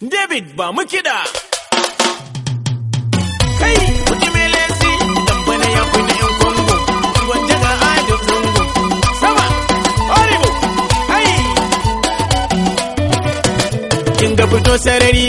David ba mu kiɗa. Kai, kuɗi mai lesi, dambana ya kuni ‘yan Kongo, gwanja ga adin zango. Sama, horrible, hai. Kin ga fito sarari.